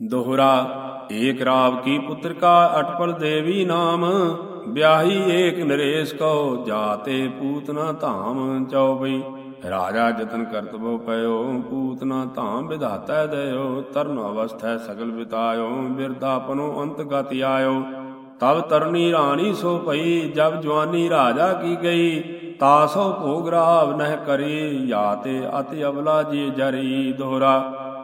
ਦੋਹਰਾ, ਏਕ ਰਾਵ ਕੀ ਪੁੱਤਰਿਕਾ ਅਟਪਲ ਦੇਵੀ ਨਾਮ? ਵਿਆਹੀ ਏਕ ਨਰੇਸ਼ ਕੋ ਜਾਤੇ ਪੂਤਨਾ ਧਾਮ ਚਉਬਈ। ਰਾਜਾ ਜਤਨ ਕਰਤਬੋ ਪਇਓ ਪੂਤਨਾ ਧਾਮ ਵਿਧਾਤਾ ਦਇਓ। ਤਰਨ ਅਵਸਥੈ ਸਗਲ ਬਿਤਾਇਓ ਬਿਰਧਾਪਨੋ ਅੰਤ ਗਤ ਆਇਓ। ਤਬ ਤਰਨੀ ਰਾਣੀ ਸੋ ਪਈ ਜਬ ਜਵਾਨੀ ਰਾਜਾ ਕੀ ਗਈ। ਤਾਸੋ ਭੋਗ ਰਾਵ ਨਹਿ ਕਰੀ ਯਾਤੇ ਅਤਿ ਅਬਲਾ ਜੀ ਜਰੀ। ਦੋਹਰਾ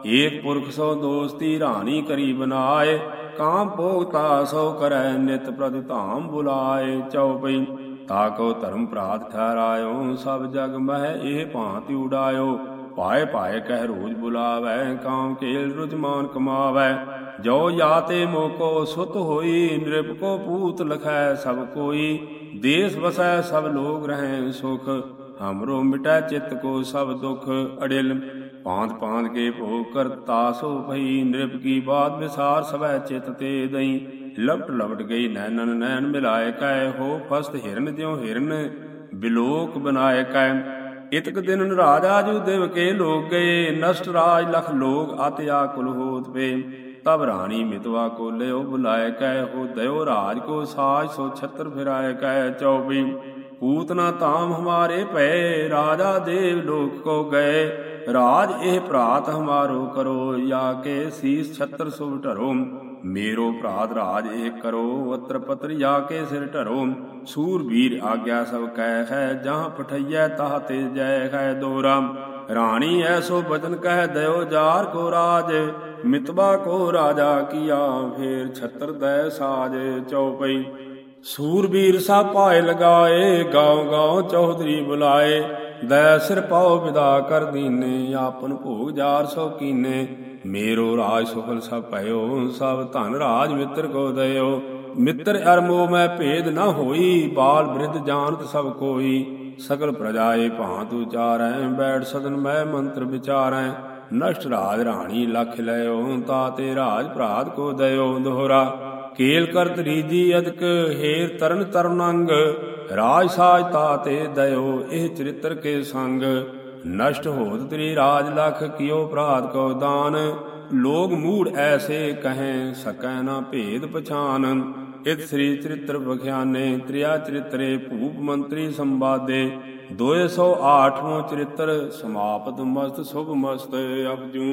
ਏਕ ਪੁਰਖ ਸੋ ਦੋਸਤੀ ਰਾਣੀ ਕਰੀ ਬਨਾਏ, ਕਾਮ ਭੋਗਤਾ ਸੋ ਕਰੈ ਨਿਤ ਪ੍ਰਤਿ ਧਾਮ ਬੁਲਾਏ ਚਉਪਈ ਤਾਕੋ ਧਰਮ ਪ੍ਰਾਤ ਠਹਿਰਾਇਓ, ਸਭ ਜਗ ਮਹਿ ਇਹ ਭਾਂਤਿ ਉਡਾਇਓ, ਪਾਏ ਪਾਏ ਕਹਿ ਰੋਜ ਬੁਲਾਵੈ, ਕਾਮ ਕੇਲ ਰੁਜਮਾਨ ਕਮਾਵੈ, ਜੋ ਯਾਤੇ ਮੋਕੋ ਸੁਤ ਹੋਈ ਨਿਰਪ ਕੋ ਪੂਤ ਲਖੈ ਸਭ ਕੋਈ, ਦੇਸ ਵਸੈ ਸਭ ਲੋਗ ਰਹੈ ਸੁਖ ਹਮਰੋ ਮਿਟੈ ਚਿਤ ਕੋ ਸਭ ਦੁਖ ਅੜਿਲ। ਪਾਂਤ ਪਾਂਤ ਕੇ ਭੋ ਕਰ ਤਾਸੋ ਭਈ ਨਿਰਪ ਕੀ ਬਾਤ ਵਿਸਾਰ ਸਵੈ ਚਿਤ ਤੇ ਦਈ। ਲਪਟ ਲਪਟ ਗਈ ਨੈਣਨ ਨੈਣ ਮਿਲਾਇ ਕੈ ਹੋ ਫਸਤ ਹਿਰਨ ਜਿਉ ਹਿਰਨ, ਬਿਲੋਕ ਬਨਾਏ ਕੈ। ਇਤਕ ਦਿਨ ਰਾਜਾ ਜੂ ਦੇਵ ਕੇ ਲੋਕ ਗਏ, ਨਸ਼ਟ ਰਾਜ ਲਖ ਲੋਕ ਅਤ ਆਕੁਲ ਹੋਤ ਪੇ। ਤਬ ਰਾਣੀ ਮਿਤਵਾ ਕੋ ਲਿਓ ਬੁਲਾਇ ਕੈ, ਹੋ ਦਇਓ ਰਾਜ ਕੋ ਸਾਜ ਸੋ ਛਤਰ ਫਿਰਾਏ ਕੈ ਚੌਬੀ ਪੂਤਨਾ ਤਾਮ ਹਮਾਰੇ ਪੈ ਰਾਜਾ ਦੇਵ ਲੋਕ ਕੋ ਗਏ। ਰਾਜ ਇਹ ਭਰਾਤ ਹਮਾਰੋ ਕਰੋ ਯਾ ਕੇ ਸੀਸ ਛਤਰ ਸੋ ਢਰੋ। ਮੇਰੋ ਭਰਾਤ ਰਾਜ ਇਹ ਕਰੋ, ਅਤਰ ਪਤਰ ਜਾ ਕੇ ਸਿਰ ਢਰੋ। ਸੂਰਵੀਰ ਆਗਿਆ ਸਭ ਕਹਿ ਹੈ, ਜਹਾਂ ਪਠਈਐ ਤਾਹ ਤੇ ਜੈ ਹੈ ਦੋਰਾ। ਰਾਣੀ ਐਸੋ ਬਚਨ ਕਹਿ ਦਇਓ ਜਾਰ ਕੋ ਰਾਜ। ਮਿਤਬਾ ਕੋ ਰਾਜਾ ਕੀਆ, ਫੇਰ ਛਤਰ ਦੈ ਸਾਜ ਚਉਪਈ। ਸੂਰਬੀਰ ਸਭ ਪਾਏ ਲਗਾਏ, ਗਾਉ ਗਾਉ ਚੌਧਰੀ ਬੁਲਾਏ। ਦੈ ਸਿਰ ਪਾਉ ਵਿਦਾ ਕਰ ਦੀਨੇ, ਆਪਨ ਭੋਗ ਜਾਰ ਸੋ ਕੀਨੇ। ਮੇਰੋ ਰਾਜ ਸੁਖਲ ਸਭ ਭਇਓ, ਸਭ ਧਨ ਰਾਜ ਮਿੱਤਰ ਕੋ ਦਇਓ। ਮਿੱਤਰ ਅਰਮੋ ਮੈਂ ਭੇਦ ਨਾ ਹੋਈ, ਬਾਲ ਬ੍ਰਿਧ ਜਾਣਤ ਸਭ ਕੋਈ। ਸਗਲ ਪ੍ਰਜਾਏ ਭਾਂਤ ਉਚਾਰੈ, ਬੈਠ ਸਦਨ ਮੈਂ ਮੰਤਰ ਵਿਚਾਰੈ। ਨਸ਼ਟ ਰਾਜ ਰਾਣੀ ਲਖ ਤਾ ਤੇ ਰਾਜ ਭਰਾਤ ਕੋ ਦਇਓ ਦੋਹਰਾ। ਕੇਲ ਕਰਤ ਰੀਜੀ ਅਦਕ ਹੇਰ ਤਰਨ ਤਰਨੰਗ ਰਾਜ ਸਾਜ ਤਾਤੇ ਦਇਓ ਇਹ ਚਰਿਤਰ ਕੇ ਸੰਗ। ਨਸ਼ਟ ਹੋਤ ਤ੍ਰੀ ਰਾਜ ਲਖ ਕਿਉ ਪ੍ਰਾਤ ਕੋ ਦਾਨ। ਲੋਗ ਮੂੜ ਐਸੇ ਕਹੈ ਸਕੈ ਨਾ ਭੇਦ ਪਛਾਨ। ਇਤ ਸ੍ਰੀ ਚਰਿਤ੍ਰ ਬਖਿਆਨੇ ਤ੍ਰਿਆ ਚਰਿਤਰੇ ਭੂਪ ਮੰਤਰੀ ਸੰਵਾਦੇ। 208ਵਾਂ ਚਰਿਤ੍ਰ ਸਮਾਪਤ ਮਸਤ ਸੁਭ ਮਸਤ ਅਪਜੂ